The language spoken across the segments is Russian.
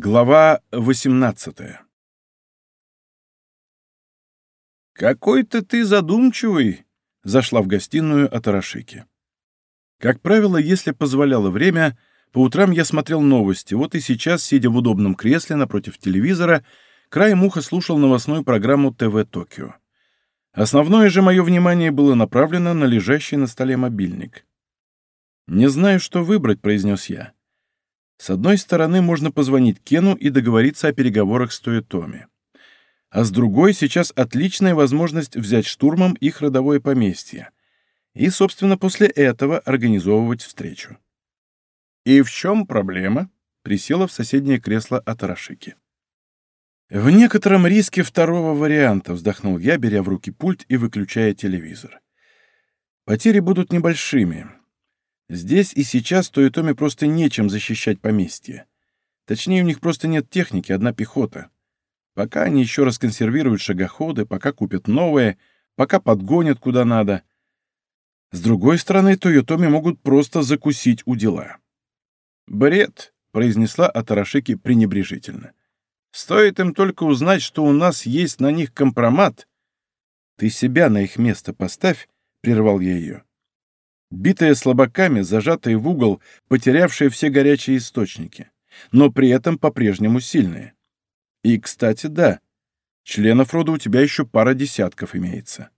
Глава 18 «Какой-то ты задумчивый!» — зашла в гостиную от Арашики. Как правило, если позволяло время, по утрам я смотрел новости, вот и сейчас, сидя в удобном кресле напротив телевизора, краем уха слушал новостную программу ТВ Токио. Основное же мое внимание было направлено на лежащий на столе мобильник. «Не знаю, что выбрать», — произнес я. С одной стороны, можно позвонить Кену и договориться о переговорах с Тойотоми. А с другой, сейчас отличная возможность взять штурмом их родовое поместье. И, собственно, после этого организовывать встречу. «И в чем проблема?» — присела в соседнее кресло от Арашики. «В некотором риске второго варианта», — вздохнул я, беря в руки пульт и выключая телевизор. «Потери будут небольшими. Здесь и сейчас Тоитоми просто нечем защищать поместье. Точнее, у них просто нет техники, одна пехота. Пока они еще раз консервируют шагоходы, пока купят новые, пока подгонят куда надо. С другой стороны, Тойотоми могут просто закусить у дела. «Бред», — произнесла Атарашики пренебрежительно. «Стоит им только узнать, что у нас есть на них компромат». «Ты себя на их место поставь», — прервал я ее битая слабаками, зажатая в угол, потерявшая все горячие источники, но при этом по-прежнему сильная. И, кстати, да, членов рода у тебя еще пара десятков имеется.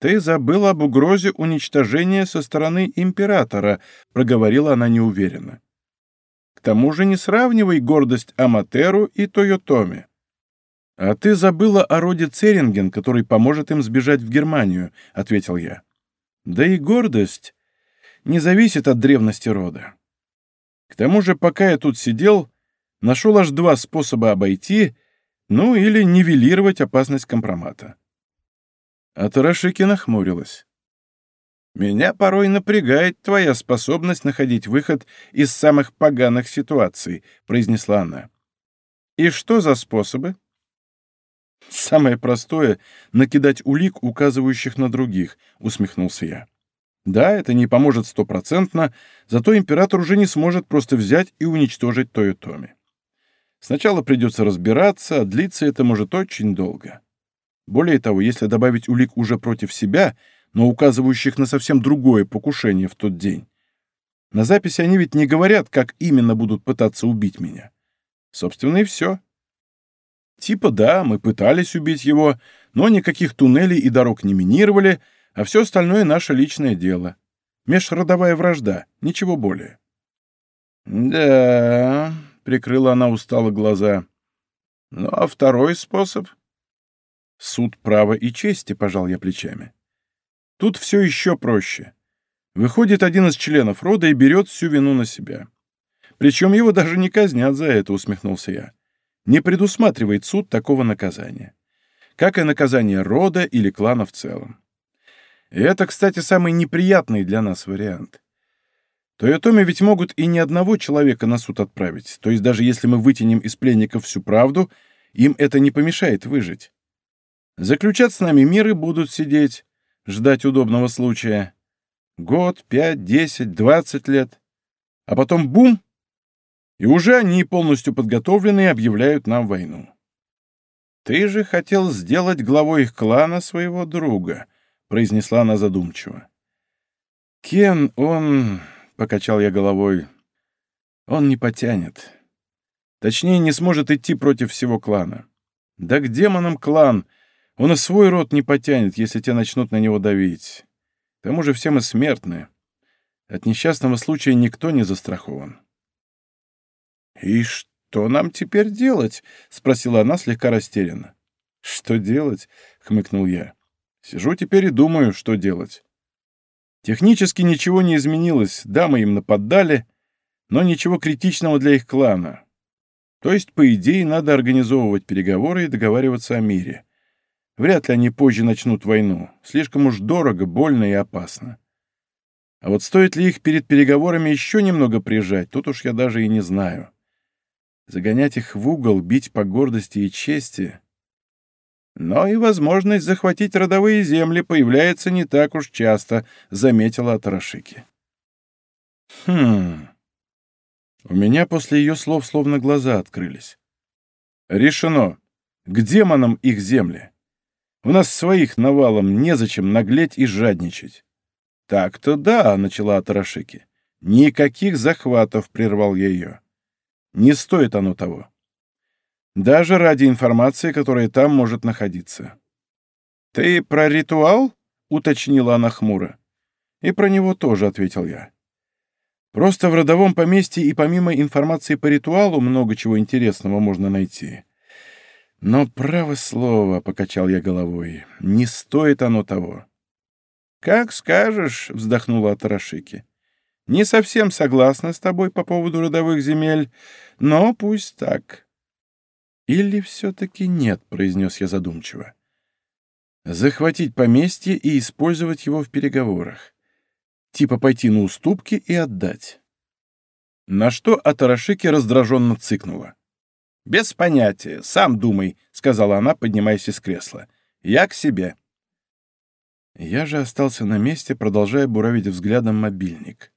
«Ты забыл об угрозе уничтожения со стороны императора», — проговорила она неуверенно. «К тому же не сравнивай гордость Аматеру и Тойотоми». «А ты забыла о роде Церинген, который поможет им сбежать в Германию», — ответил я. Да и гордость не зависит от древности рода. К тому же, пока я тут сидел, нашел аж два способа обойти, ну или нивелировать опасность компромата. А Тарашики нахмурилась. «Меня порой напрягает твоя способность находить выход из самых поганых ситуаций», — произнесла она. «И что за способы?» «Самое простое — накидать улик, указывающих на других», — усмехнулся я. «Да, это не поможет стопроцентно, зато император уже не сможет просто взять и уничтожить Тойотоми. Сначала придется разбираться, а длиться это может очень долго. Более того, если добавить улик уже против себя, но указывающих на совсем другое покушение в тот день, на записи они ведь не говорят, как именно будут пытаться убить меня. Собственно, и все. Типа да, мы пытались убить его, но никаких туннелей и дорог не минировали, а все остальное наше личное дело. Межродовая вражда, ничего более. «Да», — прикрыла она устало глаза. «Ну а второй способ?» «Суд права и чести», — пожал я плечами. «Тут все еще проще. Выходит один из членов рода и берет всю вину на себя. Причем его даже не казнят за это», — усмехнулся я не предусматривает суд такого наказания, как и наказание рода или клана в целом. И это, кстати, самый неприятный для нас вариант. Тойотоми ведь могут и ни одного человека на суд отправить, то есть даже если мы вытянем из пленников всю правду, им это не помешает выжить. Заключат с нами мир и будут сидеть, ждать удобного случая. Год, пять, десять, двадцать лет. А потом бум! И уже они, полностью подготовленные, объявляют нам войну. «Ты же хотел сделать главой их клана своего друга», — произнесла она задумчиво. «Кен, он...» — покачал я головой. «Он не потянет. Точнее, не сможет идти против всего клана. Да к демонам клан! Он и свой род не потянет, если те начнут на него давить. К тому же все мы смертны. От несчастного случая никто не застрахован». «И что нам теперь делать?» — спросила она слегка растерянно. «Что делать?» — хмыкнул я. «Сижу теперь и думаю, что делать. Технически ничего не изменилось, да, мы им нападали, но ничего критичного для их клана. То есть, по идее, надо организовывать переговоры и договариваться о мире. Вряд ли они позже начнут войну. Слишком уж дорого, больно и опасно. А вот стоит ли их перед переговорами еще немного прижать, тут уж я даже и не знаю. Загонять их в угол, бить по гордости и чести. Но и возможность захватить родовые земли появляется не так уж часто, заметила Атарашики. Хм. У меня после ее слов словно глаза открылись. Решено. К демонам их земли. У нас своих навалом, незачем наглеть и жадничать. Так-то да, начала Атарашики. Никаких захватов, прервал я ее. Не стоит оно того. Даже ради информации, которая там может находиться. «Ты про ритуал?» — уточнила она хмуро. «И про него тоже», — ответил я. «Просто в родовом поместье и помимо информации по ритуалу много чего интересного можно найти. Но, право слово, — покачал я головой, — не стоит оно того». «Как скажешь», — вздохнула Атарашики. «Не совсем согласна с тобой по поводу родовых земель, но пусть так». «Или все-таки нет», — произнес я задумчиво захватить поместье и использовать его в переговорах. Типа пойти на уступки и отдать. На что Атарашики раздраженно цыкнула. «Без понятия, сам думай», — сказала она, поднимаясь из кресла. «Я к себе». Я же остался на месте, продолжая буравить взглядом мобильник.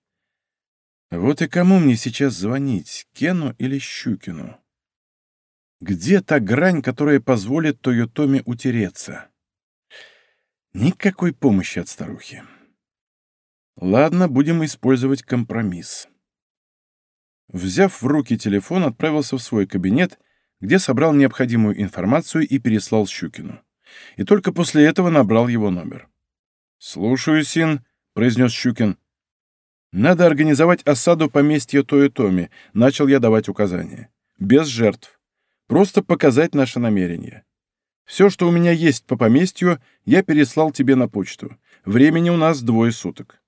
Вот и кому мне сейчас звонить, Кену или Щукину? Где та грань, которая позволит Тойотоме утереться? Никакой помощи от старухи. Ладно, будем использовать компромисс. Взяв в руки телефон, отправился в свой кабинет, где собрал необходимую информацию и переслал Щукину. И только после этого набрал его номер. «Слушаю, Син», — произнес Щукин. «Надо организовать осаду поместья Тоетоми», — начал я давать указания. «Без жертв. Просто показать наше намерение. Все, что у меня есть по поместью, я переслал тебе на почту. Времени у нас двое суток».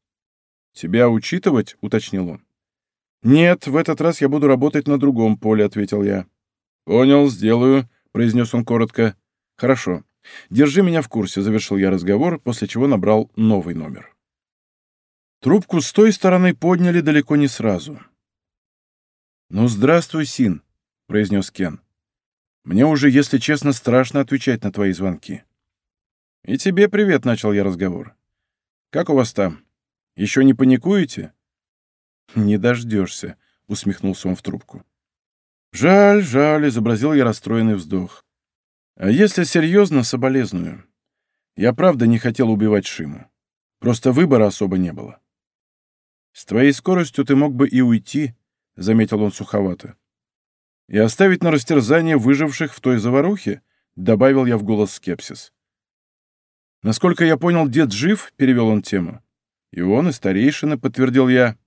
«Тебя учитывать?» — уточнил он. «Нет, в этот раз я буду работать на другом поле», — ответил я. «Понял, сделаю», — произнес он коротко. «Хорошо. Держи меня в курсе», — завершил я разговор, после чего набрал новый номер. Трубку с той стороны подняли далеко не сразу. «Ну, здравствуй, Син», — произнес Кен. Мне уже, если честно, страшно отвечать на твои звонки. И тебе привет, начал я разговор. Как у вас там? Еще не паникуете? Не дождешься, усмехнулся он в трубку. Жаль, жаль, изобразил я расстроенный вздох. А если серьезно, соболезную. Я правда не хотел убивать Шиму. Просто выбора особо не было. С твоей скоростью ты мог бы и уйти, заметил он суховато. И оставить на растерзание выживших в той заварухе, добавил я в голос скепсис. Насколько я понял, дед жив, перевел он тему. И он, и старейшина, подтвердил я.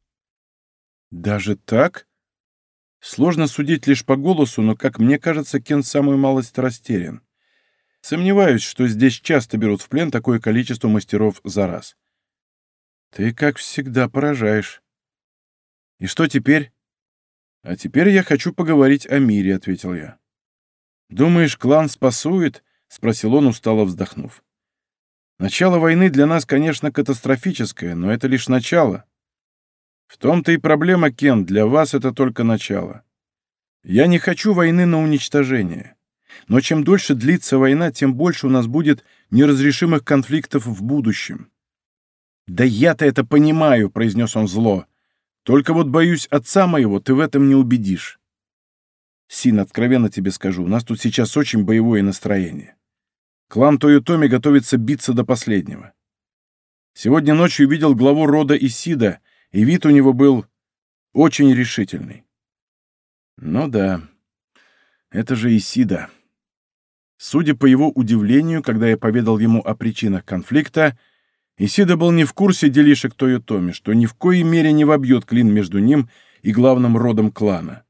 Даже так? Сложно судить лишь по голосу, но, как мне кажется, Кен самую малость растерян. Сомневаюсь, что здесь часто берут в плен такое количество мастеров за раз. Ты, как всегда, поражаешь. И что теперь? «А теперь я хочу поговорить о мире», — ответил я. «Думаешь, клан спасует?» — спросил он, устало вздохнув. «Начало войны для нас, конечно, катастрофическое, но это лишь начало. В том-то и проблема, Кен, для вас это только начало. Я не хочу войны на уничтожение. Но чем дольше длится война, тем больше у нас будет неразрешимых конфликтов в будущем». «Да я-то это понимаю», — произнес он зло. Только вот, боюсь, отца моего ты в этом не убедишь. Син, откровенно тебе скажу, у нас тут сейчас очень боевое настроение. Клан Тойотоми готовится биться до последнего. Сегодня ночью видел главу рода Исида, и вид у него был очень решительный. Ну да, это же Исида. Судя по его удивлению, когда я поведал ему о причинах конфликта, Исида был не в курсе делишек Тойотоми, что ни в коей мере не вобьет клин между ним и главным родом клана.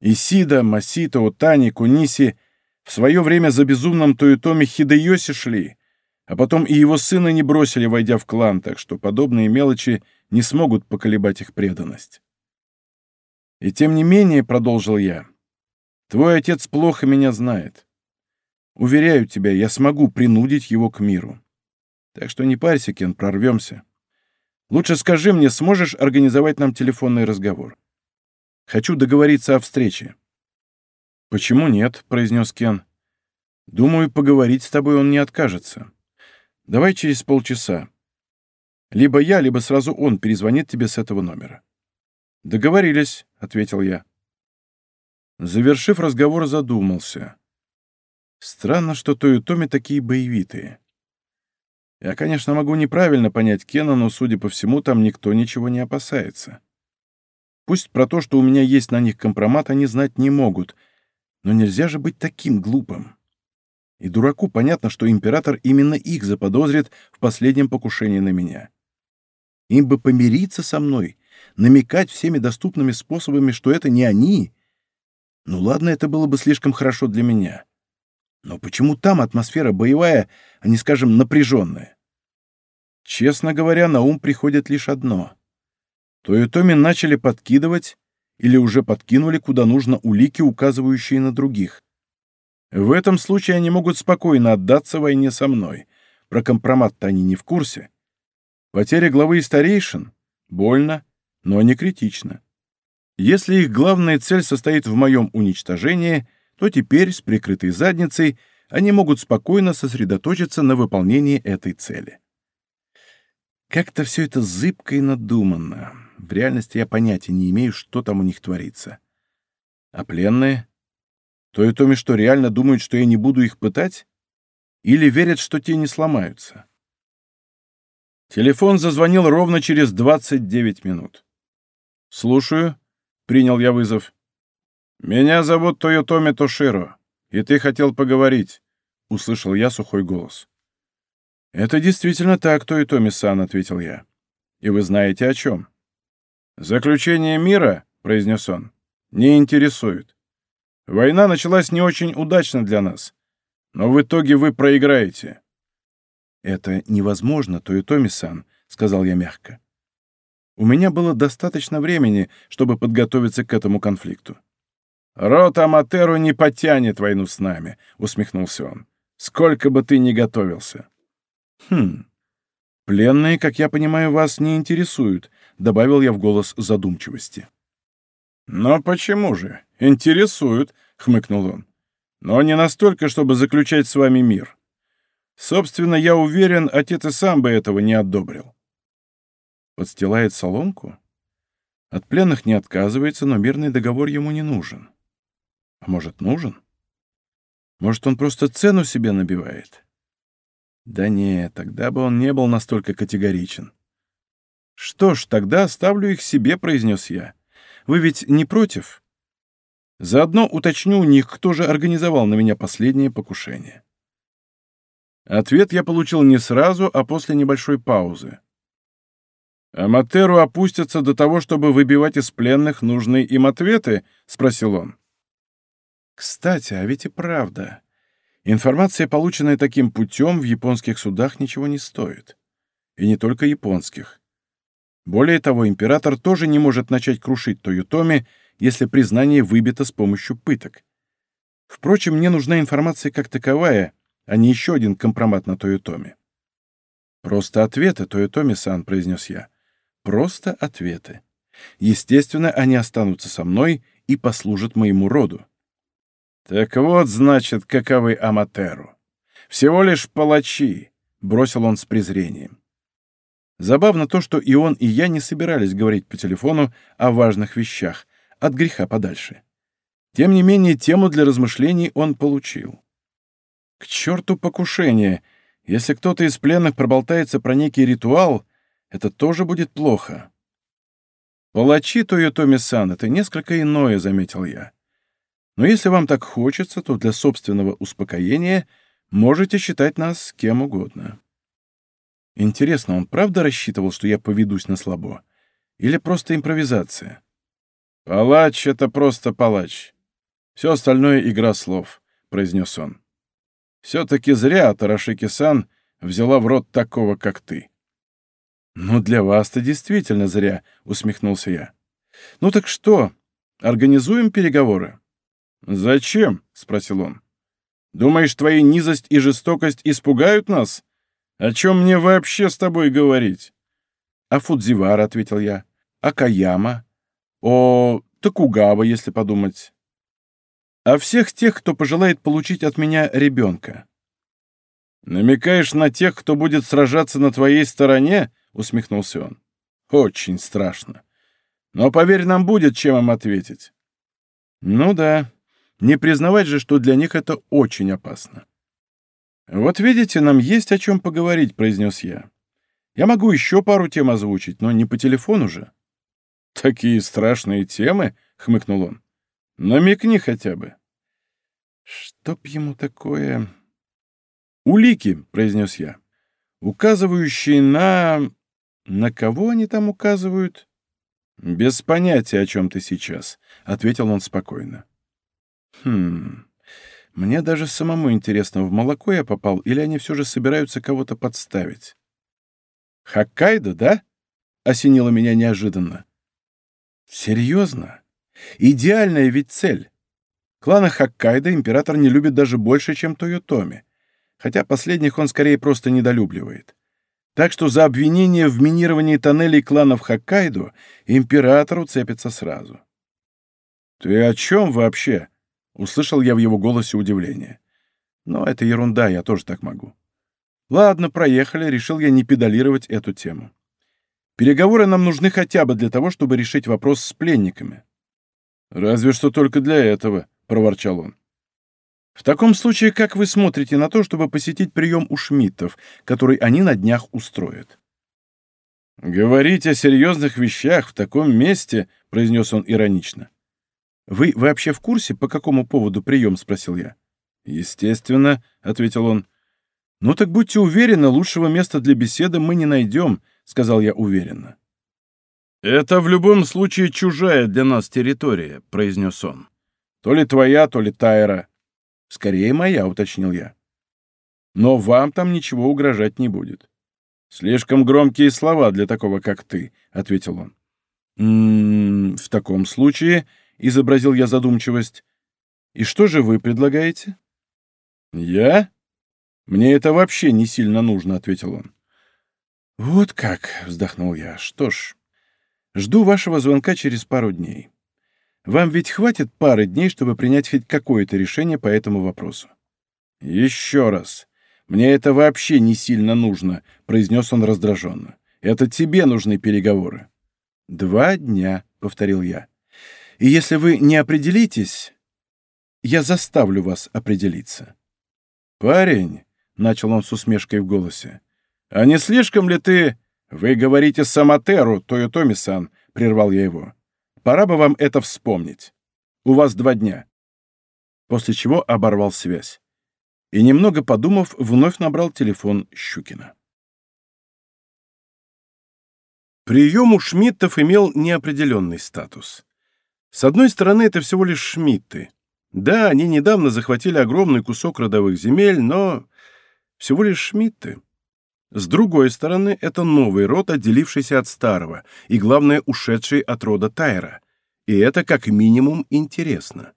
Исида, Масита, Отани, Куниси в свое время за безумным Тойотоми Хидеоси шли, а потом и его сына не бросили, войдя в клан, так что подобные мелочи не смогут поколебать их преданность. И тем не менее, — продолжил я, — твой отец плохо меня знает. Уверяю тебя, я смогу принудить его к миру. Так что не парься, Кен, прорвемся. Лучше скажи мне, сможешь организовать нам телефонный разговор? Хочу договориться о встрече». «Почему нет?» — произнес Кен. «Думаю, поговорить с тобой он не откажется. Давай через полчаса. Либо я, либо сразу он перезвонит тебе с этого номера». «Договорились», — ответил я. Завершив разговор, задумался. Странно, что Тойотоми такие боевитые. Я, конечно, могу неправильно понять Кена, но, судя по всему, там никто ничего не опасается. Пусть про то, что у меня есть на них компромат, они знать не могут, но нельзя же быть таким глупым. И дураку понятно, что император именно их заподозрит в последнем покушении на меня. Им бы помириться со мной, намекать всеми доступными способами, что это не они. Ну ладно, это было бы слишком хорошо для меня. Но почему там атмосфера боевая, а не, скажем, напряженная? Честно говоря, на ум приходит лишь одно. Тойотоми начали подкидывать или уже подкинули куда нужно улики, указывающие на других. В этом случае они могут спокойно отдаться войне со мной. Про компромат-то они не в курсе. Потеря главы и старейшин — больно, но не критично. Если их главная цель состоит в моем уничтожении, то теперь, с прикрытой задницей, они могут спокойно сосредоточиться на выполнении этой цели. Как-то все это зыбко и надуманно. В реальности я понятия не имею, что там у них творится. А пленные? То и Томи что, реально думают, что я не буду их пытать? Или верят, что те не сломаются? Телефон зазвонил ровно через 29 минут. «Слушаю», — принял я вызов. «Меня зовут Тойотоми Тоширо, и ты хотел поговорить», — услышал я сухой голос. «Это действительно так, Тойотоми-сан», — ответил я. «И вы знаете о чем?» «Заключение мира», — произнес он, — «не интересует. Война началась не очень удачно для нас, но в итоге вы проиграете». «Это невозможно, Тойотоми-сан», — сказал я мягко. «У меня было достаточно времени, чтобы подготовиться к этому конфликту». «Рот Аматеру не потянет войну с нами», — усмехнулся он. «Сколько бы ты ни готовился». «Хм. Пленные, как я понимаю, вас не интересуют», — добавил я в голос задумчивости. «Но почему же? Интересуют», — хмыкнул он. «Но не настолько, чтобы заключать с вами мир. Собственно, я уверен, отец и сам бы этого не одобрил». Подстилает соломку? От пленных не отказывается, но мирный договор ему не нужен. А может, нужен? Может, он просто цену себе набивает? Да нет, тогда бы он не был настолько категоричен. «Что ж, тогда оставлю их себе», — произнес я. Вы ведь не против? Заодно уточню у них, кто же организовал на меня последнее покушение. Ответ я получил не сразу, а после небольшой паузы. «Аматеру опустятся до того, чтобы выбивать из пленных нужные им ответы?» — спросил он. «Кстати, а ведь и правда. Информация, полученная таким путем, в японских судах ничего не стоит. И не только японских. Более того, император тоже не может начать крушить Тойотоми, если признание выбито с помощью пыток. Впрочем, мне нужна информация как таковая, а не еще один компромат на Тойотоми. «Просто ответы, Тойотоми-сан», — произнес я. «Просто ответы. Естественно, они останутся со мной и послужат моему роду». «Так вот, значит, каковы Аматеру. Всего лишь палачи», — бросил он с презрением. Забавно то, что и он, и я не собирались говорить по телефону о важных вещах, от греха подальше. Тем не менее, тему для размышлений он получил. К черту покушение! Если кто-то из пленных проболтается про некий ритуал, это тоже будет плохо. Палачи Тойотоми-сан — это несколько иное, заметил я. Но если вам так хочется, то для собственного успокоения можете считать нас кем угодно. Интересно, он правда рассчитывал, что я поведусь на слабо? Или просто импровизация? «Палач — это просто палач. Все остальное — игра слов», — произнес он. «Все-таки зря Тарашики-сан взяла в рот такого, как ты». «Ну, для вас-то действительно зря», — усмехнулся я. «Ну так что, организуем переговоры?» «Зачем?» — спросил он. «Думаешь, твои низость и жестокость испугают нас?» О чем мне вообще с тобой говорить? О Фудзивара, — ответил я. О Каяма. О Токугава, если подумать. О всех тех, кто пожелает получить от меня ребенка. «Намекаешь на тех, кто будет сражаться на твоей стороне?» — усмехнулся он. «Очень страшно. Но, поверь, нам будет чем им ответить. Ну да, не признавать же, что для них это очень опасно. «Вот видите, нам есть о чем поговорить», — произнес я. «Я могу еще пару тем озвучить, но не по телефону же». «Такие страшные темы?» — хмыкнул он. «Намекни хотя бы». «Чтоб ему такое...» «Улики», — произнес я, — «указывающие на...» «На кого они там указывают?» «Без понятия, о чем ты сейчас», — ответил он спокойно. «Хм... Мне даже самому интересно, в молоко я попал, или они все же собираются кого-то подставить?» «Хоккайдо, да?» — осенило меня неожиданно. «Серьезно? Идеальная ведь цель. Клана Хоккайдо император не любит даже больше, чем Тойотоми, хотя последних он скорее просто недолюбливает. Так что за обвинение в минировании тоннелей кланов Хоккайдо император уцепится сразу. «Ты о чем вообще?» — услышал я в его голосе удивление. «Но это ерунда, я тоже так могу». «Ладно, проехали, решил я не педалировать эту тему. Переговоры нам нужны хотя бы для того, чтобы решить вопрос с пленниками». «Разве что только для этого», — проворчал он. В таком случае, как вы смотрите на то, чтобы посетить прием у Шмидтов, который они на днях устроят? «Говорить о серьезных вещах в таком месте», — произнес он иронично. «Вы вообще в курсе, по какому поводу прием?» — спросил я. «Естественно», — ответил он. «Ну так будьте уверены, лучшего места для беседы мы не найдем», — сказал я уверенно. «Это в любом случае чужая для нас территория», — произнес он. «То ли твоя, то ли Тайра. «Скорее моя», — уточнил я. «Но вам там ничего угрожать не будет». «Слишком громкие слова для такого, как ты», — ответил он. «М -м, «В таком случае», — изобразил я задумчивость, — «и что же вы предлагаете?» «Я? Мне это вообще не сильно нужно», — ответил он. «Вот как», — вздохнул я. «Что ж, жду вашего звонка через пару дней. Вам ведь хватит пары дней, чтобы принять хоть какое-то решение по этому вопросу. Еще раз. Мне это вообще не сильно нужно, произнес он раздраженно. Это тебе нужны переговоры. Два дня, повторил я. И если вы не определитесь, я заставлю вас определиться. Парень, начал он с усмешкой в голосе, а не слишком ли ты... Вы говорите Саматеру, Тойотоми-сан, прервал я его. Пора бы вам это вспомнить. У вас два дня». После чего оборвал связь. И, немного подумав, вновь набрал телефон Щукина. Прием у Шмидтов имел неопределенный статус. С одной стороны, это всего лишь Шмидты. Да, они недавно захватили огромный кусок родовых земель, но всего лишь Шмидты. С другой стороны, это новый род, отделившийся от старого, и, главное, ушедший от рода Тайра. И это как минимум интересно.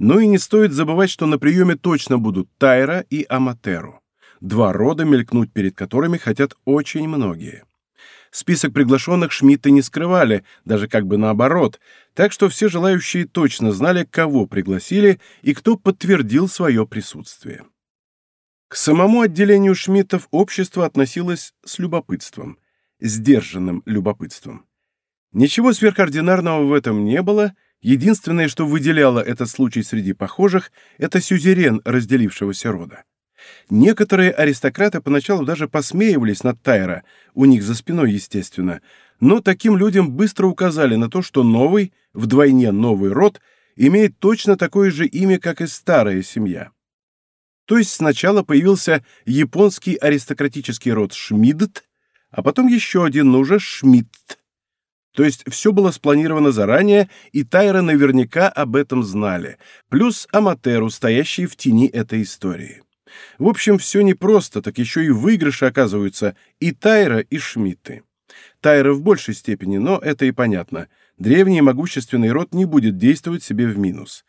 Ну и не стоит забывать, что на приеме точно будут Тайра и Аматеру. Два рода, мелькнуть перед которыми хотят очень многие. Список приглашенных Шмидты не скрывали, даже как бы наоборот, так что все желающие точно знали, кого пригласили и кто подтвердил свое присутствие. К самому отделению Шмидтов общество относилось с любопытством, сдержанным любопытством. Ничего сверхординарного в этом не было, единственное, что выделяло этот случай среди похожих, это сюзерен разделившегося рода. Некоторые аристократы поначалу даже посмеивались над Тайра, у них за спиной, естественно, но таким людям быстро указали на то, что новый, вдвойне новый род, имеет точно такое же имя, как и старая семья. То есть сначала появился японский аристократический род Шмидт, а потом еще один, но уже Шмидт. То есть все было спланировано заранее, и Тайра наверняка об этом знали, плюс Аматеру, стоящий в тени этой истории. В общем, все непросто, так еще и выигрыши оказываются и Тайра, и Шмидты. Тайра в большей степени, но это и понятно. Древний могущественный род не будет действовать себе в минус.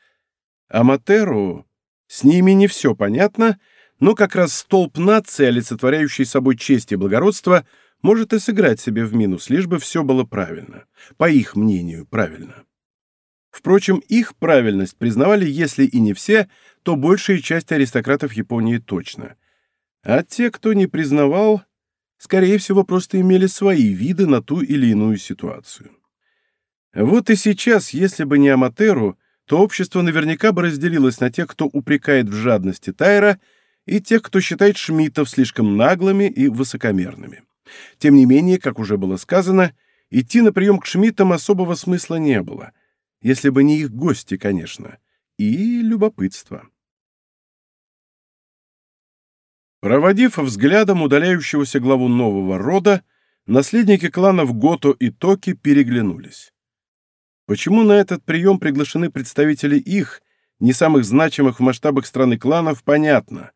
Аматеру с ними не все понятно, но как раз столб нации, олицетворяющий собой честь и благородство, может и сыграть себе в минус, лишь бы все было правильно. По их мнению, правильно. Впрочем, их правильность признавали, если и не все, то большая часть аристократов Японии точно. А те, кто не признавал, скорее всего, просто имели свои виды на ту или иную ситуацию. Вот и сейчас, если бы не Аматеру, то общество наверняка бы разделилось на тех, кто упрекает в жадности Тайра, и тех, кто считает шмидтов слишком наглыми и высокомерными. Тем не менее, как уже было сказано, идти на прием к Шмидтам особого смысла не было, если бы не их гости, конечно, и любопытство. Проводив взглядом удаляющегося главу нового рода, наследники кланов Гото и Токи переглянулись. Почему на этот прием приглашены представители их, не самых значимых в масштабах страны кланов, понятно.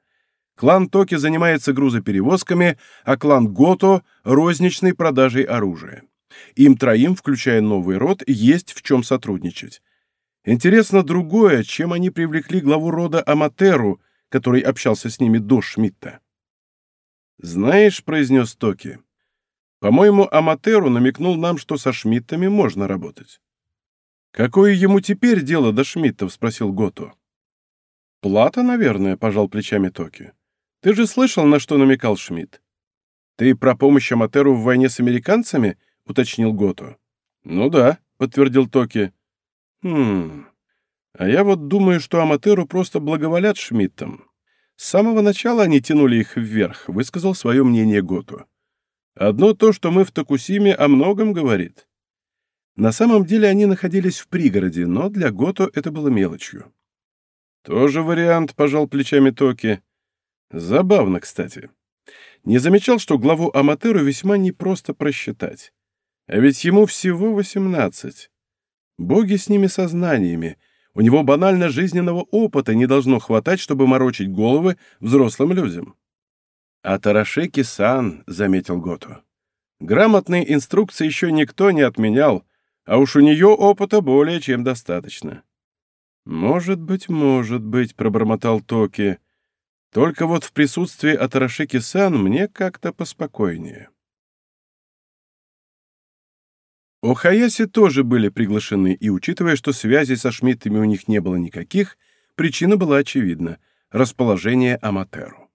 Клан Токи занимается грузоперевозками, а клан Гото — розничной продажей оружия. Им троим, включая новый род, есть в чем сотрудничать. Интересно другое, чем они привлекли главу рода Аматеру, который общался с ними до Шмидта. «Знаешь», — произнес Токи, — «по-моему, Аматеру намекнул нам, что со Шмидтами можно работать». «Какое ему теперь дело до Шмидтов?» — спросил Гото. «Плата, наверное», — пожал плечами Токи. «Ты же слышал, на что намекал Шмидт?» «Ты про помощь Аматеру в войне с американцами?» — уточнил Гото. «Ну да», — подтвердил Токи. «Хм... А я вот думаю, что Аматеру просто благоволят Шмидтам. С самого начала они тянули их вверх», — высказал свое мнение Гото. «Одно то, что мы в Токусиме, о многом говорит». На самом деле они находились в пригороде, но для Гото это было мелочью. «Тоже вариант», — пожал плечами Токи. «Забавно, кстати. Не замечал, что главу Аматеру весьма непросто просчитать. А ведь ему всего восемнадцать. Боги с ними сознаниями. У него банально жизненного опыта не должно хватать, чтобы морочить головы взрослым людям». «А Тарашеки-сан», — заметил Гото. «Грамотные инструкции еще никто не отменял» а уж у нее опыта более чем достаточно. «Может быть, может быть», — пробормотал Токи. «Только вот в присутствии Атарашики-сан мне как-то поспокойнее». У Хаяси тоже были приглашены, и, учитывая, что связей со Шмидтами у них не было никаких, причина была очевидна — расположение Аматеру.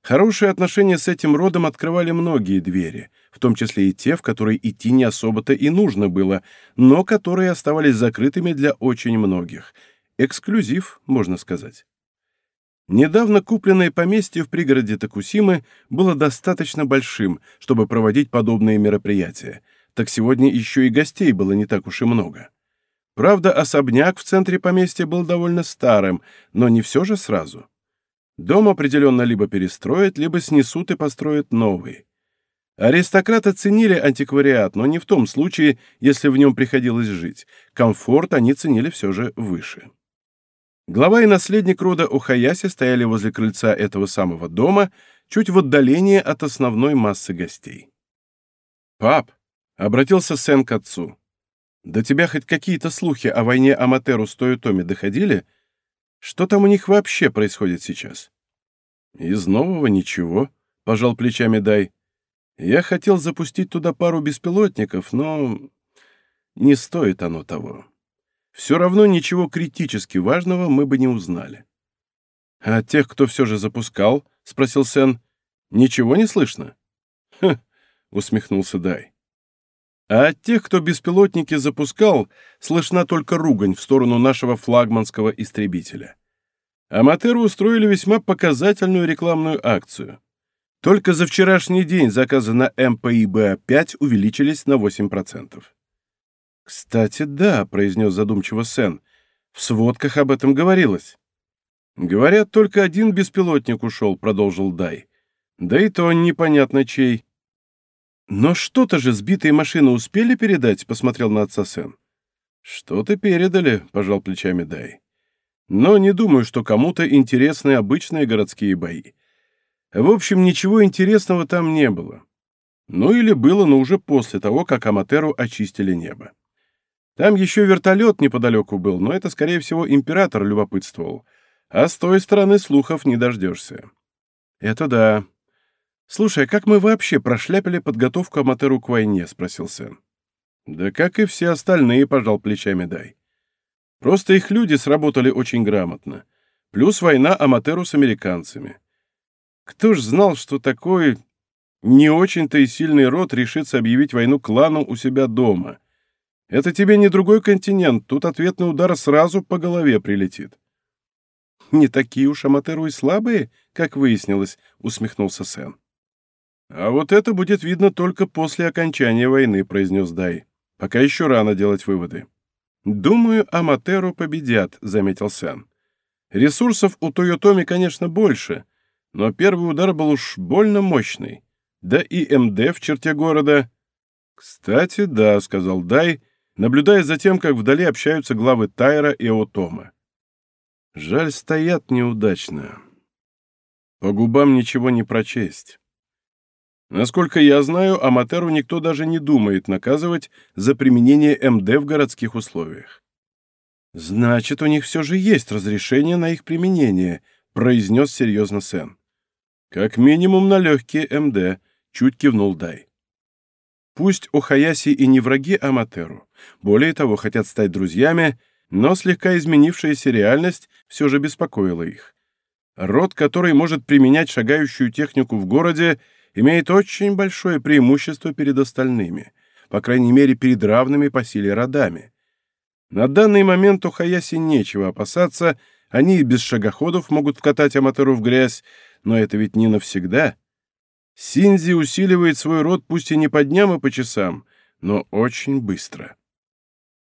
Хорошие отношения с этим родом открывали многие двери, в том числе и те, в которые идти не особо-то и нужно было, но которые оставались закрытыми для очень многих. Эксклюзив, можно сказать. Недавно купленное поместье в пригороде Токусимы было достаточно большим, чтобы проводить подобные мероприятия, так сегодня еще и гостей было не так уж и много. Правда, особняк в центре поместья был довольно старым, но не все же сразу. Дом определенно либо перестроят, либо снесут и построят новый. Аристократы ценили антиквариат, но не в том случае, если в нем приходилось жить. Комфорт они ценили все же выше. Глава и наследник рода Охаяси стояли возле крыльца этого самого дома, чуть в отдалении от основной массы гостей. «Пап», — обратился Сен к отцу, — «до тебя хоть какие-то слухи о войне Аматеру с Тойотоми доходили?» Что там у них вообще происходит сейчас? Из нового ничего, пожал плечами Дай. Я хотел запустить туда пару беспилотников, но не стоит оно того. Все равно ничего критически важного мы бы не узнали. А тех, кто все же запускал, спросил Сен, ничего не слышно? Хм, усмехнулся Дай. А от тех, кто беспилотники запускал, слышна только ругань в сторону нашего флагманского истребителя. Аматеры устроили весьма показательную рекламную акцию. Только за вчерашний день заказы на МПИБ-5 увеличились на 8%. «Кстати, да», — произнес задумчиво Сен, — «в сводках об этом говорилось». «Говорят, только один беспилотник ушел», — продолжил Дай. «Да и то непонятно чей». «Но что-то же сбитые машины успели передать?» — посмотрел на отца Сен. «Что-то передали», — пожал плечами Дай. «Но не думаю, что кому-то интересны обычные городские бои. В общем, ничего интересного там не было. Ну или было, но уже после того, как Аматеру очистили небо. Там еще вертолет неподалеку был, но это, скорее всего, император любопытствовал. А с той стороны слухов не дождешься. Это да. «Слушай, а как мы вообще прошляпили подготовку Аматеру к войне?» — спросил Сен. «Да как и все остальные», — пожал плечами Дай. «Просто их люди сработали очень грамотно. Плюс война Аматеру с американцами. Кто ж знал, что такой не очень-то и сильный род решится объявить войну клану у себя дома? Это тебе не другой континент, тут ответный удар сразу по голове прилетит. «Не такие уж аматеру и слабые, как выяснилось», — усмехнулся Сен. «А вот это будет видно только после окончания войны», — произнес Дай. «Пока еще рано делать выводы». «Думаю, Аматеру победят», — заметил Сен. «Ресурсов у Тойотоми, конечно, больше, но первый удар был уж больно мощный. Да и МД в черте города...» «Кстати, да», — сказал Дай, наблюдая за тем, как вдали общаются главы Тайра и Отома. Жаль, стоят неудачно. По губам ничего не прочесть. Насколько я знаю, Аматеру никто даже не думает наказывать за применение МД в городских условиях. «Значит, у них все же есть разрешение на их применение», — произнес серьезно Сен. «Как минимум на легкие МД», — чуть кивнул Дай. Пусть Охаяси и не враги Аматеру, более того, хотят стать друзьями, но слегка изменившаяся реальность все же беспокоила их. Род, который может применять шагающую технику в городе, имеет очень большое преимущество перед остальными, по крайней мере, перед равными по силе родами. На данный момент у Хаяси нечего опасаться, они и без шагоходов могут вкатать Аматеру в грязь, но это ведь не навсегда. Синзи усиливает свой род пусть и не по дням и по часам, но очень быстро.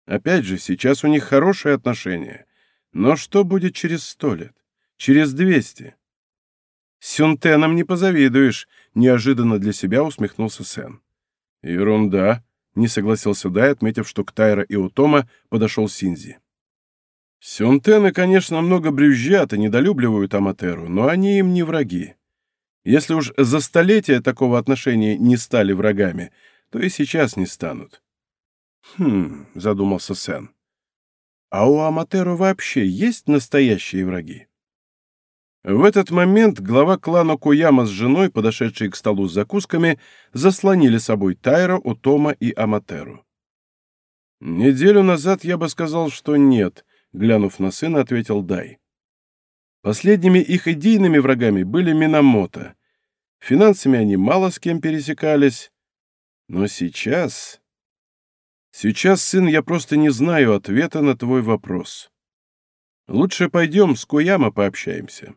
Опять же, сейчас у них хорошие отношения. Но что будет через сто лет? Через двести? Сюнтенам не позавидуешь, неожиданно для себя усмехнулся Сен. Ерунда, не согласился Дай, отметив, что к Тайра и Утома подошел Синзи. Сюнтены, конечно, много брюзжат и недолюбливают Аматеру, но они им не враги. Если уж за столетия такого отношения не стали врагами, то и сейчас не станут. «Хм», — задумался Сен. «А у Аматеру вообще есть настоящие враги?» В этот момент глава клана Кояма с женой, подошедшие к столу с закусками, заслонили собой Тайра, Утома и Аматеру. «Неделю назад я бы сказал, что нет», — глянув на сына, ответил Дай. Последними их идейными врагами были Минамото. Финансами они мало с кем пересекались. Но сейчас... Сейчас, сын, я просто не знаю ответа на твой вопрос. Лучше пойдем с Куяма пообщаемся.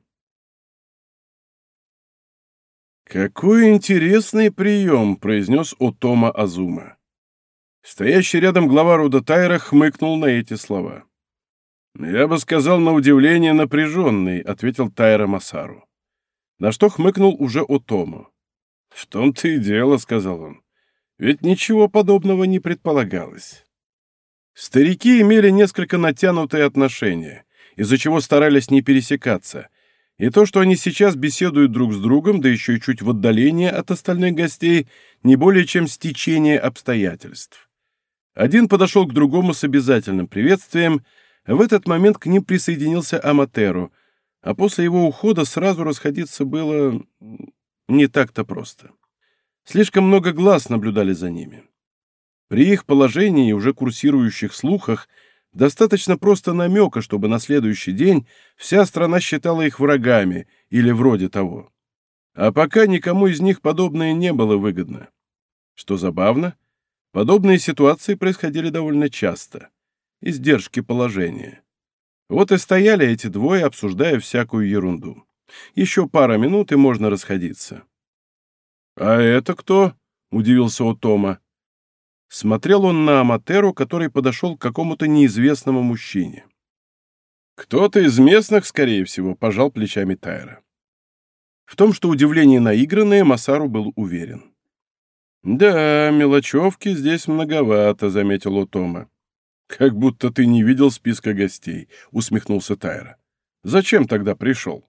«Какой интересный прием!» — произнес Отома Азума. Стоящий рядом глава рода Тайра хмыкнул на эти слова. «Я бы сказал, на удивление напряженный», — ответил Тайра Масару. На что хмыкнул уже Отома. «В том-то и дело», — сказал он. Ведь ничего подобного не предполагалось. Старики имели несколько натянутые отношения, из-за чего старались не пересекаться, и то, что они сейчас беседуют друг с другом, да еще и чуть в отдалении от остальных гостей, не более чем стечение обстоятельств. Один подошел к другому с обязательным приветствием, в этот момент к ним присоединился Аматеру, а после его ухода сразу расходиться было не так-то просто. Слишком много глаз наблюдали за ними. При их положении и уже курсирующих слухах достаточно просто намека, чтобы на следующий день вся страна считала их врагами или вроде того. А пока никому из них подобное не было выгодно. Что забавно, подобные ситуации происходили довольно часто. Издержки положения. Вот и стояли эти двое, обсуждая всякую ерунду. Еще пара минут, и можно расходиться. «А это кто?» — удивился Отома. Смотрел он на Аматеру, который подошел к какому-то неизвестному мужчине. «Кто-то из местных, скорее всего», — пожал плечами Тайра. В том, что удивление наигранное, Масару был уверен. «Да, мелочевки здесь многовато», — заметил Отома. «Как будто ты не видел списка гостей», — усмехнулся Тайра. «Зачем тогда пришел?»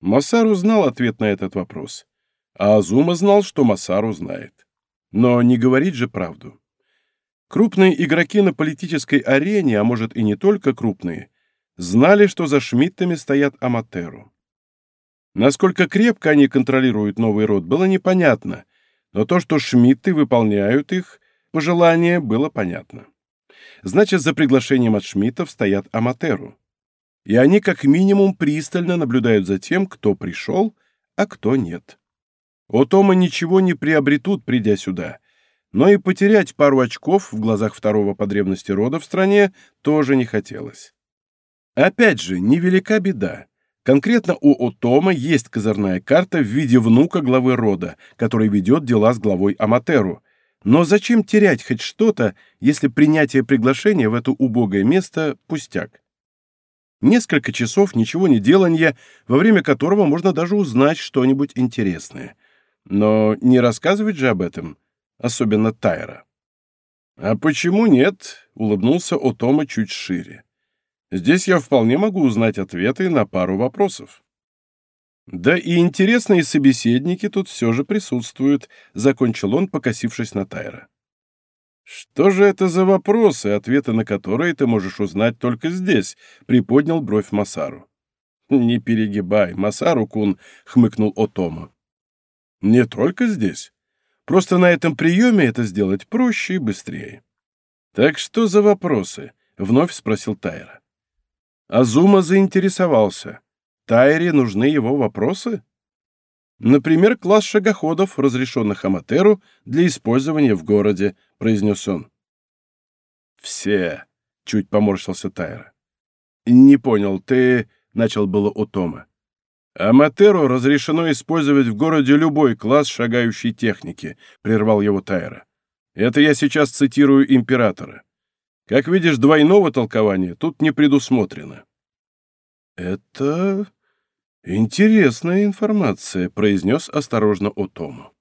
Масару знал ответ на этот вопрос. А Азума знал, что Масару знает. Но не говорить же правду. Крупные игроки на политической арене, а может и не только крупные, знали, что за Шмидтами стоят Аматеру. Насколько крепко они контролируют новый род, было непонятно, но то, что Шмидты выполняют их пожелания, было понятно. Значит, за приглашением от Шмидтов стоят Аматеру. И они как минимум пристально наблюдают за тем, кто пришел, а кто нет. У Тома ничего не приобретут, придя сюда. но и потерять пару очков в глазах второго по древности рода в стране тоже не хотелось. Опять же, невелика беда. Конкретно у Отома есть козырная карта в виде внука главы рода, который ведет дела с главой Аматеру. Но зачем терять хоть что-то, если принятие приглашения в это убогое место – пустяк? Несколько часов ничего не деланья, во время которого можно даже узнать что-нибудь интересное. Но не рассказывать же об этом, особенно Тайра. «А почему нет?» — улыбнулся Отома чуть шире. «Здесь я вполне могу узнать ответы на пару вопросов». «Да и интересные собеседники тут все же присутствуют», — закончил он, покосившись на Тайра. «Что же это за вопросы, ответы на которые ты можешь узнать только здесь?» — приподнял бровь Масару. «Не перегибай, Масару-кун», — хмыкнул Отома. «Не только здесь. Просто на этом приеме это сделать проще и быстрее». «Так что за вопросы?» — вновь спросил Тайра. Азума заинтересовался. Тайре нужны его вопросы? Например, класс шагоходов, разрешенных Аматеру для использования в городе, — произнес он. «Все», — чуть поморщился Тайра. «Не понял, ты...» — начал было Отома. «Аматеру разрешено использовать в городе любой класс шагающей техники», — прервал его Тайра. «Это я сейчас цитирую императора. Как видишь, двойного толкования тут не предусмотрено». «Это интересная информация», — произнес осторожно Отому.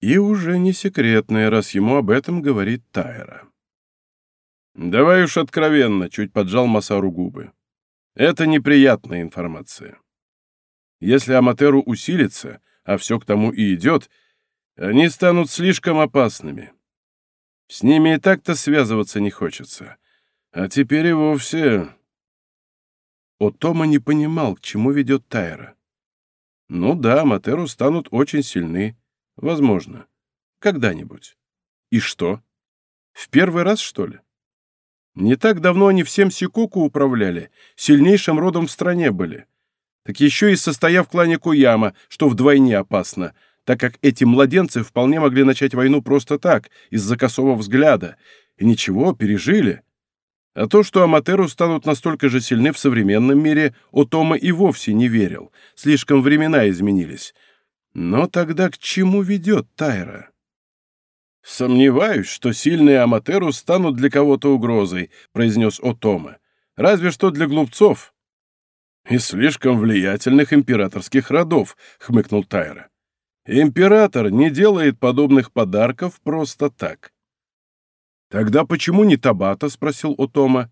И уже не секретное, раз ему об этом говорит Тайра. «Давай уж откровенно», — чуть поджал Масару губы. «Это неприятная информация. Если Аматеру усилится, а все к тому и идет, они станут слишком опасными. С ними и так-то связываться не хочется. А теперь и вовсе...» Отома не понимал, к чему ведет Тайра. «Ну да, Аматеру станут очень сильны, Возможно. Когда-нибудь. И что? В первый раз, что ли? Не так давно они всем Сикоку управляли, сильнейшим родом в стране были. Так еще и состояв в клане Куяма, что вдвойне опасно, так как эти младенцы вполне могли начать войну просто так, из-за косого взгляда. И ничего, пережили. А то, что Аматеру станут настолько же сильны в современном мире, Отома и вовсе не верил. Слишком времена изменились. Но тогда к чему ведет Тайра? «Сомневаюсь, что сильные Аматеру станут для кого-то угрозой», — произнес Отома. «Разве что для глупцов». «И слишком влиятельных императорских родов», — хмыкнул Тайра. «Император не делает подобных подарков просто так». «Тогда почему не Табата?» — спросил Отома.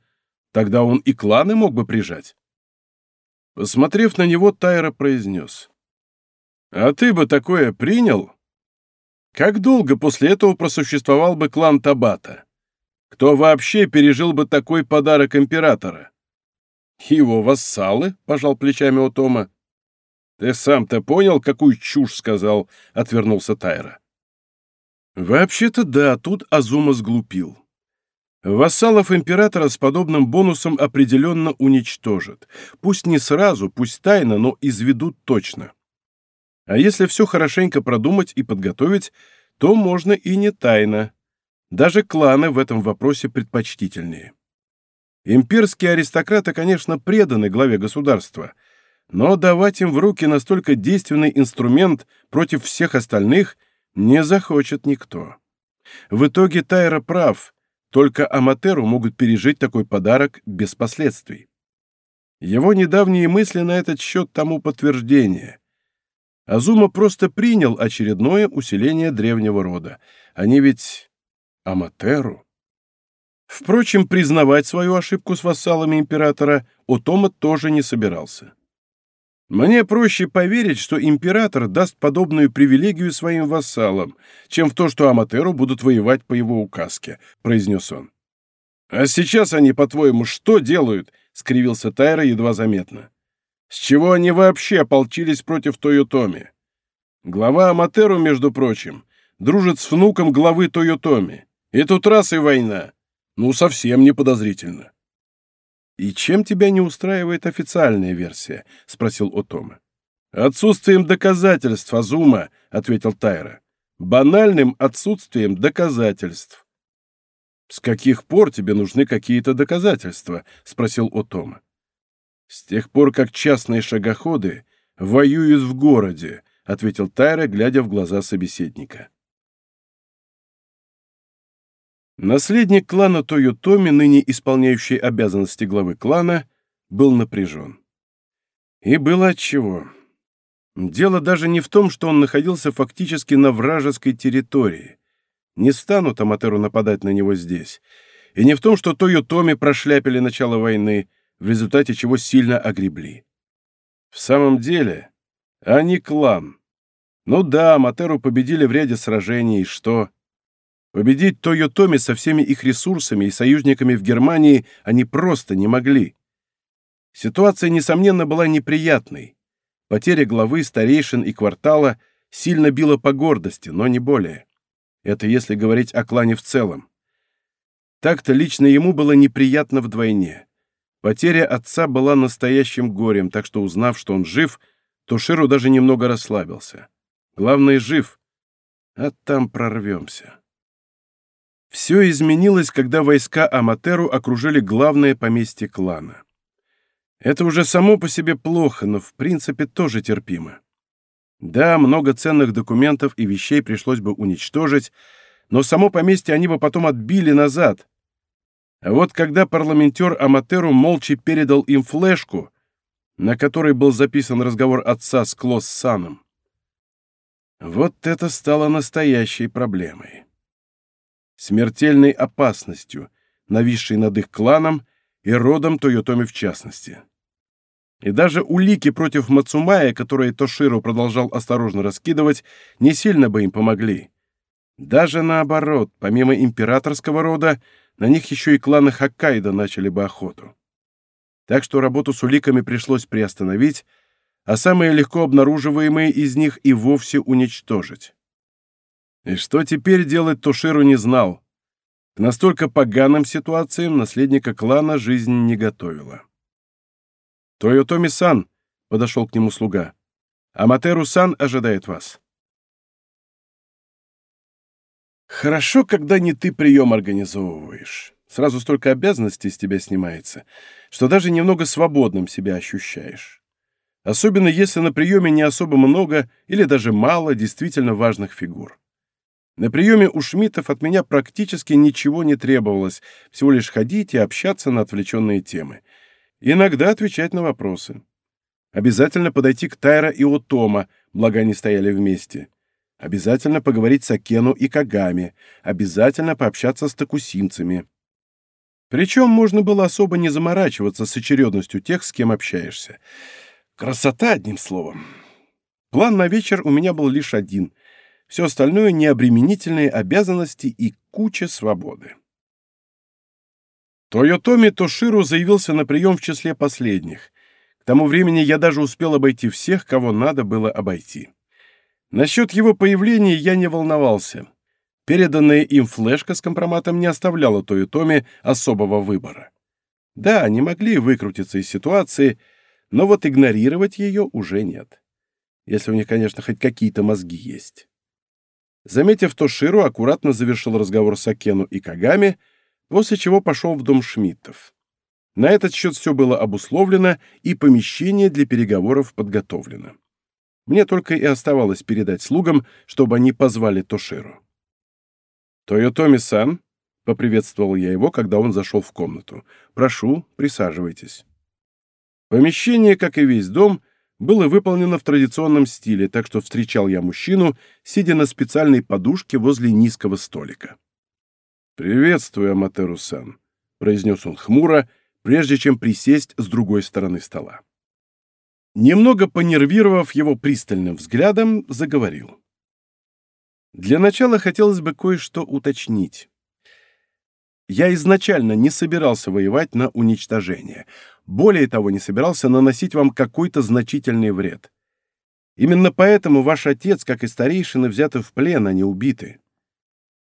«Тогда он и кланы мог бы прижать». Посмотрев на него, Тайра произнес. А ты бы такое принял? Как долго после этого просуществовал бы клан Табата? Кто вообще пережил бы такой подарок императора? Его вассалы, — пожал плечами Утома. Ты сам-то понял, какую чушь сказал, — отвернулся Тайра. Вообще-то да, тут Азума сглупил. Вассалов императора с подобным бонусом определенно уничтожат. Пусть не сразу, пусть тайно, но изведут точно. А если все хорошенько продумать и подготовить, то можно и не тайно. Даже кланы в этом вопросе предпочтительнее. Имперские аристократы, конечно, преданы главе государства, но давать им в руки настолько действенный инструмент против всех остальных не захочет никто. В итоге Тайра прав, только Аматеру могут пережить такой подарок без последствий. Его недавние мысли на этот счет тому подтверждение. Азума просто принял очередное усиление древнего рода. Они ведь Аматеру. Впрочем, признавать свою ошибку с вассалами императора Отома тоже не собирался. Мне проще поверить, что император даст подобную привилегию своим вассалам, чем в то, что Аматеру будут воевать по его указке, произнес он. А сейчас они, по-твоему, что делают? скривился Тайра едва заметно. С чего они вообще ополчились против Тойотоми? Глава Аматеру, между прочим, дружит с внуком главы Тойотоми. И тут раз и война. Ну, совсем не подозрительно. «И чем тебя не устраивает официальная версия?» — спросил Отома. «Отсутствием доказательств, Азума», — ответил Тайра. банальным отсутствием доказательств. «С каких пор тебе нужны какие-то доказательства?» — спросил Отома. «С тех пор, как частные шагоходы воюют в городе», — ответил Тайра, глядя в глаза собеседника. Наследник клана Тойотоми, ныне исполняющий обязанности главы клана, был напряжен. И было отчего. Дело даже не в том, что он находился фактически на вражеской территории. Не станут Аматеру нападать на него здесь. И не в том, что Тойотоми прошляпили начало войны, в результате чего сильно огребли. В самом деле, они клан. Ну да, Аматеру победили в ряде сражений, и что? Победить Тойотоми со всеми их ресурсами и союзниками в Германии они просто не могли. Ситуация, несомненно, была неприятной. Потеря главы, старейшин и квартала сильно била по гордости, но не более. Это если говорить о клане в целом. Так-то лично ему было неприятно вдвойне. Потеря отца была настоящим горем, так что, узнав, что он жив, Тоширу даже немного расслабился. Главное, жив. А там прорвемся. Все изменилось, когда войска Аматеру окружили главное поместье клана. Это уже само по себе плохо, но в принципе тоже терпимо. Да, много ценных документов и вещей пришлось бы уничтожить, но само поместье они бы потом отбили назад. А вот когда парламентер Аматеру молча передал им флешку, на которой был записан разговор отца с Клосс Саном, вот это стало настоящей проблемой. Смертельной опасностью, нависшей над их кланом и родом Тойотоми в частности. И даже улики против Мацумая, которые Тоширо продолжал осторожно раскидывать, не сильно бы им помогли. Даже наоборот, помимо императорского рода, на них еще и кланы Хоккайдо начали бы охоту. Так что работу с уликами пришлось приостановить, а самые легко обнаруживаемые из них и вовсе уничтожить. И что теперь делать Тоширу не знал. К настолько поганым ситуациям наследника клана жизнь не готовила. «Тойотоми-сан!» — подошел к нему слуга. «Аматеру-сан ожидает вас». «Хорошо, когда не ты прием организовываешь. Сразу столько обязанностей с тебя снимается, что даже немного свободным себя ощущаешь. Особенно если на приеме не особо много или даже мало действительно важных фигур. На приеме у Шмидтов от меня практически ничего не требовалось, всего лишь ходить и общаться на отвлеченные темы. Иногда отвечать на вопросы. Обязательно подойти к Тайра и Отома, благо они стояли вместе. Обязательно поговорить с Акену и Кагами. Обязательно пообщаться с такусимцами. Причем можно было особо не заморачиваться с очередностью тех, с кем общаешься. Красота, одним словом. План на вечер у меня был лишь один. Все остальное — необременительные обязанности и куча свободы. Тойотоми Тоширу заявился на прием в числе последних. К тому времени я даже успел обойти всех, кого надо было обойти. Насчет его появления я не волновался. Переданная им флешка с компроматом не оставляла Тойотоми особого выбора. Да, они могли выкрутиться из ситуации, но вот игнорировать ее уже нет. Если у них, конечно, хоть какие-то мозги есть. Заметив Тоширу, аккуратно завершил разговор с Акену и Кагами — после чего пошел в дом Шмидтов. На этот счет все было обусловлено, и помещение для переговоров подготовлено. Мне только и оставалось передать слугам, чтобы они позвали Тоширу. «Тойотоми-сан», — поприветствовал я его, когда он зашел в комнату. «Прошу, присаживайтесь». Помещение, как и весь дом, было выполнено в традиционном стиле, так что встречал я мужчину, сидя на специальной подушке возле низкого столика. «Приветствую, Аматеру-сан», — произнес он хмуро, прежде чем присесть с другой стороны стола. Немного понервировав его пристальным взглядом, заговорил. Для начала хотелось бы кое-что уточнить. Я изначально не собирался воевать на уничтожение. Более того, не собирался наносить вам какой-то значительный вред. Именно поэтому ваш отец, как и старейшины, взяты в плен, а не убиты.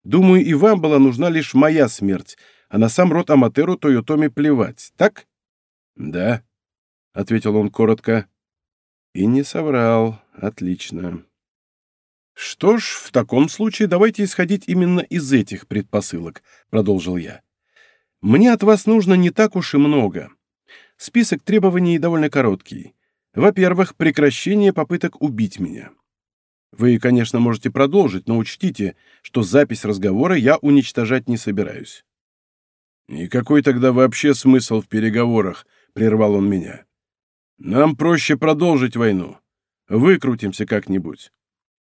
Думаю, и вам была нужна лишь моя смерть, а на сам род Аматеру Тойотоми плевать, так? Да, — ответил он коротко. И не соврал. Отлично. «Что ж, в таком случае давайте исходить именно из этих предпосылок», — продолжил я. «Мне от вас нужно не так уж и много. Список требований довольно короткий. Во-первых, прекращение попыток убить меня. Вы, конечно, можете продолжить, но учтите, что запись разговора я уничтожать не собираюсь». «И какой тогда вообще смысл в переговорах?» — прервал он меня. «Нам проще продолжить войну. Выкрутимся как-нибудь.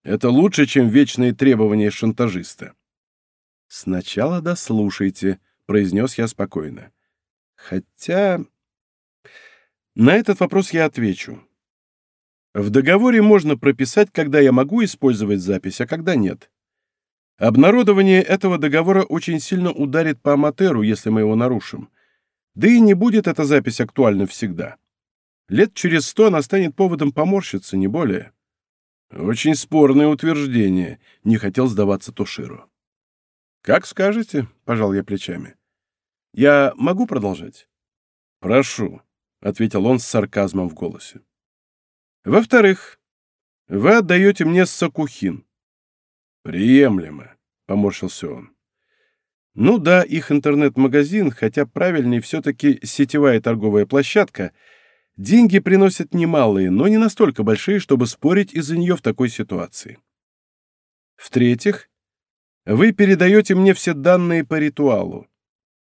Это лучше, чем вечные требования шантажиста». «Сначала дослушайте», — произнес я спокойно. «Хотя...» На этот вопрос я отвечу. В договоре можно прописать, когда я могу использовать запись, а когда нет. Обнародование этого договора очень сильно ударит по Аматеру, если мы его нарушим. Да и не будет эта запись актуальна всегда. Лет через сто она станет поводом поморщиться, не более. Очень спорное утверждение, не хотел сдаваться Тоширу. Как скажете, пожал я плечами. Я могу продолжать? Прошу, ответил он с сарказмом в голосе. Во-вторых, вы отдаете мне Сакухин. Приемлемо, поморщился он. Ну да, их интернет-магазин, хотя правильнее все-таки сетевая торговая площадка, деньги приносят немалые, но не настолько большие, чтобы спорить из-за нее в такой ситуации. В-третьих, вы передаете мне все данные по ритуалу.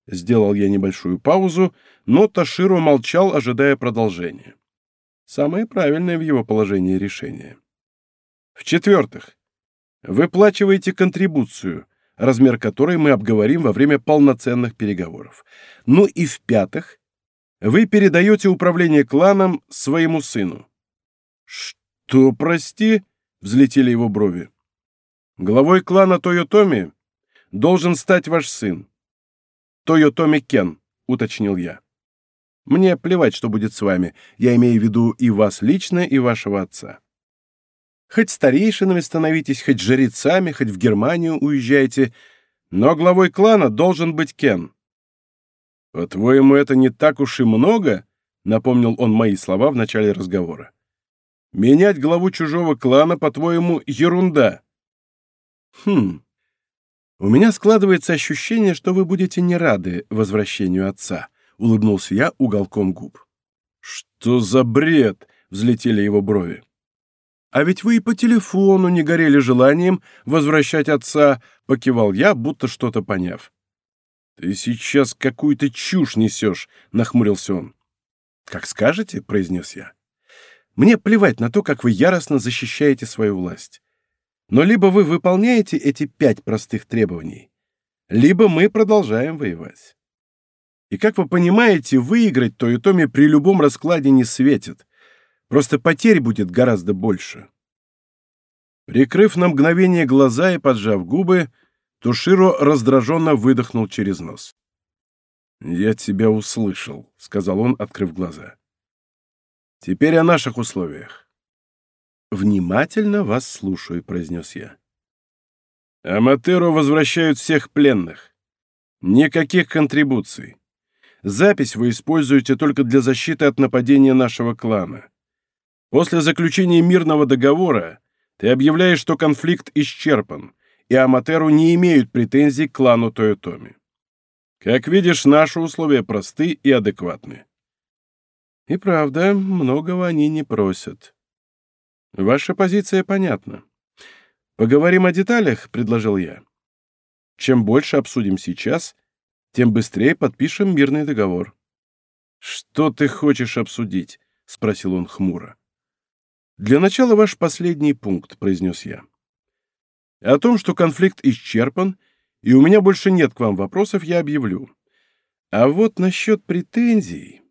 Сделал я небольшую паузу, но Таширо молчал, ожидая продолжения. Самое правильное в его положении решение. В-четвертых, выплачиваете контрибуцию, размер которой мы обговорим во время полноценных переговоров. Ну и в-пятых, вы передаете управление кланом своему сыну. Что, прости? Взлетели его брови. Главой клана Тойотоми должен стать ваш сын. Тойотоми Кен, уточнил я. Мне плевать, что будет с вами. Я имею в виду и вас лично, и вашего отца. Хоть старейшинами становитесь, хоть жрецами, хоть в Германию уезжайте, но главой клана должен быть Кен. По-твоему, это не так уж и много? Напомнил он мои слова в начале разговора. Менять главу чужого клана, по-твоему, ерунда. Хм. У меня складывается ощущение, что вы будете не рады возвращению отца, — улыбнулся я уголком губ. «Что за бред?» — взлетели его брови. «А ведь вы и по телефону не горели желанием возвращать отца», — покивал я, будто что-то поняв. «Ты сейчас какую-то чушь несешь», — нахмурился он. «Как скажете», — произнес я. «Мне плевать на то, как вы яростно защищаете свою власть. Но либо вы выполняете эти пять простых требований, либо мы продолжаем воевать. И, как вы понимаете, выиграть Тойотоми при любом раскладе не светит. Просто потерь будет гораздо больше. Прикрыв на мгновение глаза и поджав губы, Туширо раздраженно выдохнул через нос. «Я тебя услышал», — сказал он, открыв глаза. «Теперь о наших условиях». «Внимательно вас слушаю», — произнес я. «Аматеру возвращают всех пленных. Никаких контрибуций. Запись вы используете только для защиты от нападения нашего клана. После заключения мирного договора ты объявляешь, что конфликт исчерпан, и Аматеру не имеют претензий к клану Тойотоми. Как видишь, наши условия просты и адекватны. И правда, многого они не просят. Ваша позиция понятна. Поговорим о деталях, предложил я. Чем больше обсудим сейчас, тем быстрее подпишем мирный договор. «Что ты хочешь обсудить?» — спросил он хмуро. «Для начала ваш последний пункт», — произнес я. «О том, что конфликт исчерпан, и у меня больше нет к вам вопросов, я объявлю. А вот насчет претензий...»